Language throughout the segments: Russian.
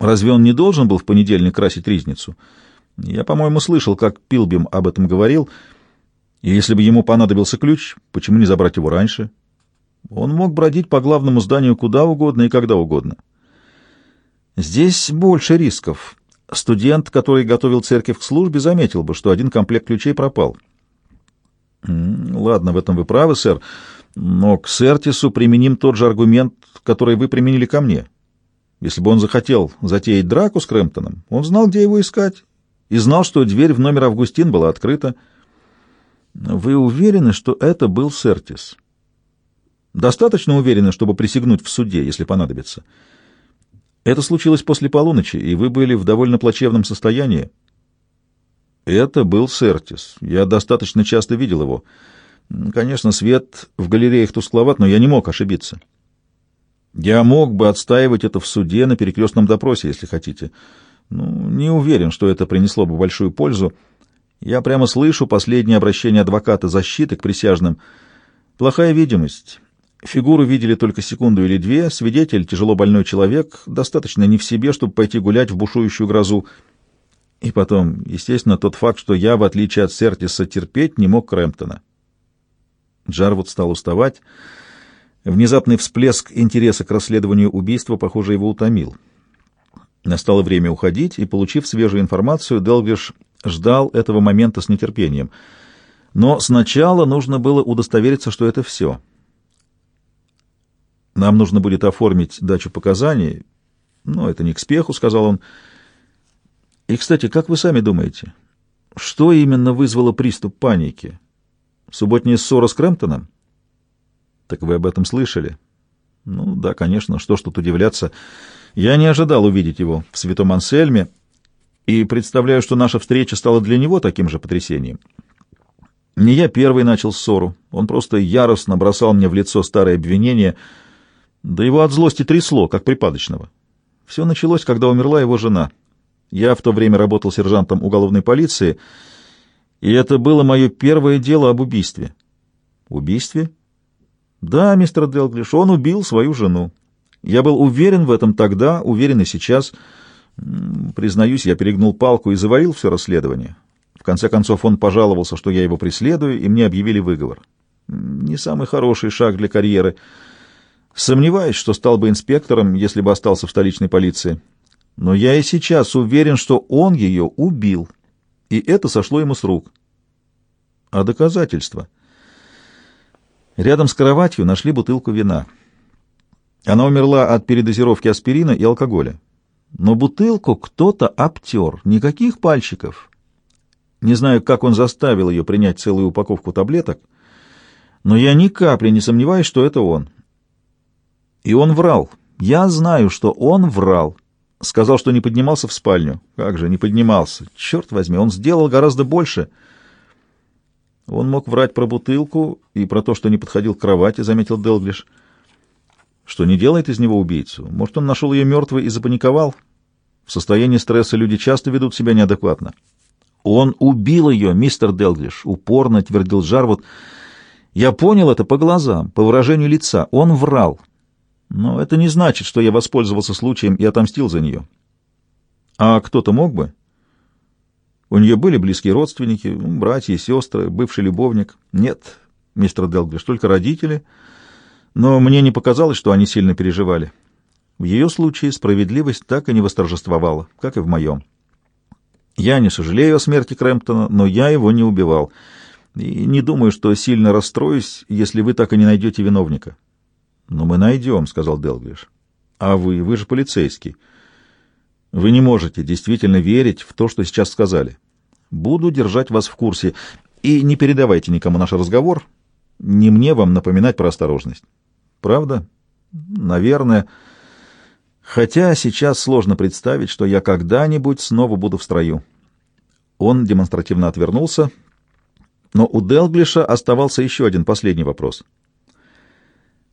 Разве он не должен был в понедельник красить ризницу? Я, по-моему, слышал, как Пилбим об этом говорил. И если бы ему понадобился ключ, почему не забрать его раньше? Он мог бродить по главному зданию куда угодно и когда угодно. Здесь больше рисков. Студент, который готовил церковь к службе, заметил бы, что один комплект ключей пропал. Ладно, в этом вы правы, сэр, но к Сертису применим тот же аргумент, который вы применили ко мне. Если бы он захотел затеять драку с Крэмптоном, он знал, где его искать, и знал, что дверь в номер Августин была открыта. Вы уверены, что это был Сертис? Достаточно уверены, чтобы присягнуть в суде, если понадобится. Это случилось после полуночи, и вы были в довольно плачевном состоянии. Это был Сертис. Я достаточно часто видел его. Конечно, свет в галереях тускловат, но я не мог ошибиться. Я мог бы отстаивать это в суде на перекрестном допросе, если хотите. Ну, не уверен, что это принесло бы большую пользу. Я прямо слышу последнее обращение адвоката защиты к присяжным. Плохая видимость. Фигуру видели только секунду или две. Свидетель, тяжело больной человек, достаточно не в себе, чтобы пойти гулять в бушующую грозу. И потом, естественно, тот факт, что я, в отличие от Сертиса, терпеть не мог Крэмптона. Джарвуд стал уставать. Внезапный всплеск интереса к расследованию убийства, похоже, его утомил. Настало время уходить, и, получив свежую информацию, Делгиш ждал этого момента с нетерпением. Но сначала нужно было удостовериться, что это все. «Нам нужно будет оформить дачу показаний. Но это не к спеху», — сказал он. «И, кстати, как вы сами думаете, что именно вызвало приступ паники? Субботняя ссора с Крэмптоном?» «Так вы об этом слышали?» «Ну да, конечно, что ж тут удивляться». Я не ожидал увидеть его в святом Ансельме и представляю, что наша встреча стала для него таким же потрясением. Не я первый начал ссору, он просто яростно бросал мне в лицо старые обвинения, да его от злости трясло, как припадочного. Все началось, когда умерла его жена. Я в то время работал сержантом уголовной полиции, и это было мое первое дело об убийстве. Убийстве? Да, мистер Делглиш, он убил свою жену. Я был уверен в этом тогда, уверен и сейчас. Признаюсь, я перегнул палку и заварил все расследование. В конце концов, он пожаловался, что я его преследую, и мне объявили выговор. Не самый хороший шаг для карьеры. Сомневаюсь, что стал бы инспектором, если бы остался в столичной полиции. Но я и сейчас уверен, что он ее убил, и это сошло ему с рук. А доказательства? Рядом с кроватью нашли бутылку вина — она умерла от передозировки аспирина и алкоголя. Но бутылку кто-то обтер, никаких пальчиков. Не знаю, как он заставил ее принять целую упаковку таблеток, но я ни капли не сомневаюсь, что это он. И он врал. Я знаю, что он врал. Сказал, что не поднимался в спальню. Как же, не поднимался. Черт возьми, он сделал гораздо больше. Он мог врать про бутылку и про то, что не подходил к кровати, заметил Делглиш что не делает из него убийцу. Может, он нашел ее мертвой и запаниковал? В состоянии стресса люди часто ведут себя неадекватно. Он убил ее, мистер Делглиш, упорно твердил Жарвуд. Я понял это по глазам, по выражению лица. Он врал. Но это не значит, что я воспользовался случаем и отомстил за нее. А кто-то мог бы? У нее были близкие родственники, братья и сестры, бывший любовник. Нет, мистер Делглиш, только родители — но мне не показалось, что они сильно переживали. В ее случае справедливость так и не восторжествовала, как и в моем. Я не сожалею о смерти Крэмптона, но я его не убивал. И не думаю, что сильно расстроюсь, если вы так и не найдете виновника. — Но мы найдем, — сказал Делглиш. — А вы, вы же полицейский. Вы не можете действительно верить в то, что сейчас сказали. Буду держать вас в курсе. И не передавайте никому наш разговор. Не мне вам напоминать про осторожность. Правда? Наверное. Хотя сейчас сложно представить, что я когда-нибудь снова буду в строю. Он демонстративно отвернулся, но у Делглиша оставался еще один последний вопрос.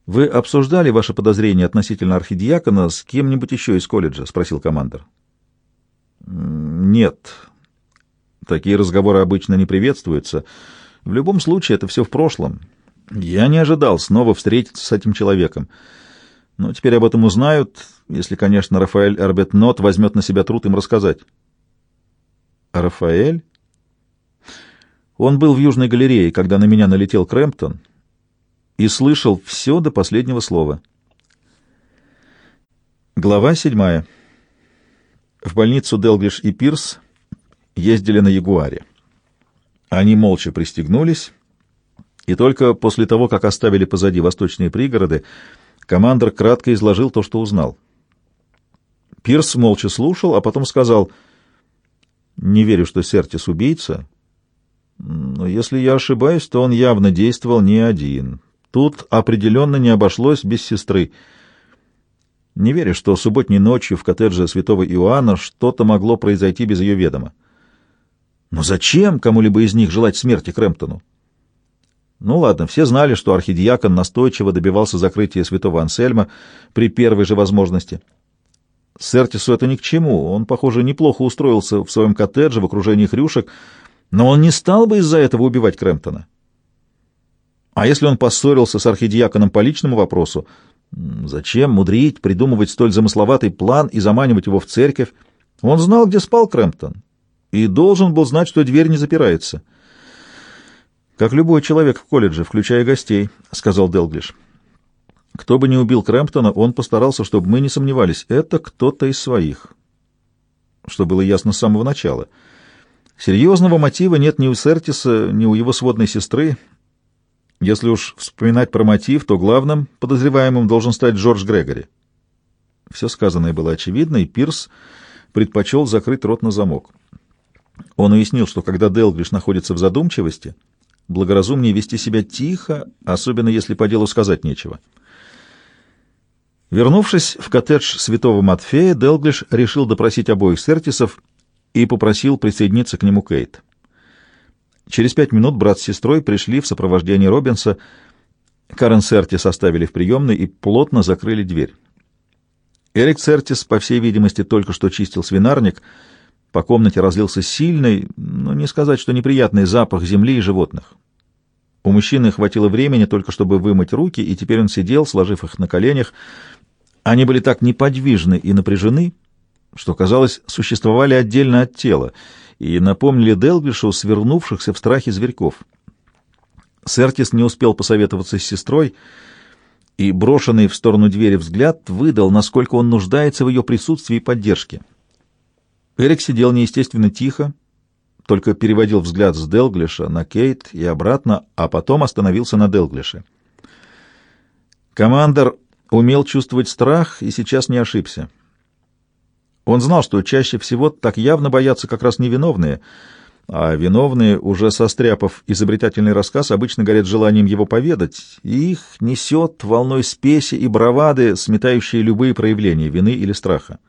«Вы обсуждали ваши подозрения относительно архидиакона с кем-нибудь еще из колледжа?» — спросил командир. «Нет. Такие разговоры обычно не приветствуются. В любом случае, это все в прошлом. Я не ожидал снова встретиться с этим человеком. Но теперь об этом узнают, если, конечно, Рафаэль Эрбетнот возьмет на себя труд им рассказать. Рафаэль? Он был в Южной галерее, когда на меня налетел Крэмптон, и слышал все до последнего слова. Глава седьмая. В больницу Делглиш и Пирс ездили на Ягуаре. Они молча пристегнулись, и только после того, как оставили позади восточные пригороды, командир кратко изложил то, что узнал. Пирс молча слушал, а потом сказал, «Не верю, что Сертис убийца, но если я ошибаюсь, то он явно действовал не один. Тут определенно не обошлось без сестры. Не верю, что субботней ночью в коттедже святого Иоанна что-то могло произойти без ее ведома. Но зачем кому-либо из них желать смерти Крэмптону? Ну ладно, все знали, что архидиакон настойчиво добивался закрытия святого Ансельма при первой же возможности. Сертису это ни к чему, он, похоже, неплохо устроился в своем коттедже в окружении хрюшек, но он не стал бы из-за этого убивать Крэмптона. А если он поссорился с архидиаконом по личному вопросу, зачем мудрить, придумывать столь замысловатый план и заманивать его в церковь? Он знал, где спал Крэмптон, и должен был знать, что дверь не запирается. «Как любой человек в колледже, включая гостей», — сказал Делглиш. «Кто бы ни убил Крэмптона, он постарался, чтобы мы не сомневались, это кто-то из своих». Что было ясно с самого начала. Серьезного мотива нет ни у Сертиса, ни у его сводной сестры. Если уж вспоминать про мотив, то главным подозреваемым должен стать Джордж Грегори. Все сказанное было очевидно, и Пирс предпочел закрыть рот на замок. Он уяснил, что когда Делглиш находится в задумчивости, благоразумнее вести себя тихо, особенно если по делу сказать нечего. Вернувшись в коттедж святого Матфея, Делглиш решил допросить обоих Сертисов и попросил присоединиться к нему Кейт. Через пять минут брат с сестрой пришли в сопровождении Робинса. Карен Сертис оставили в приемной и плотно закрыли дверь. Эрик Сертис, по всей видимости, только что чистил свинарник — по комнате разлился сильный, но не сказать, что неприятный запах земли и животных. У мужчины хватило времени только чтобы вымыть руки, и теперь он сидел, сложив их на коленях. Они были так неподвижны и напряжены, что, казалось, существовали отдельно от тела, и напомнили Делглишу свернувшихся в страхе зверьков. Сертис не успел посоветоваться с сестрой, и брошенный в сторону двери взгляд выдал, насколько он нуждается в ее присутствии и поддержке. Эрик сидел неестественно тихо, только переводил взгляд с Делглиша на Кейт и обратно, а потом остановился на Делглише. Командор умел чувствовать страх и сейчас не ошибся. Он знал, что чаще всего так явно боятся как раз невиновные, а виновные, уже состряпав изобретательный рассказ, обычно горят желанием его поведать, и их несет волной спеси и бравады, сметающие любые проявления вины или страха.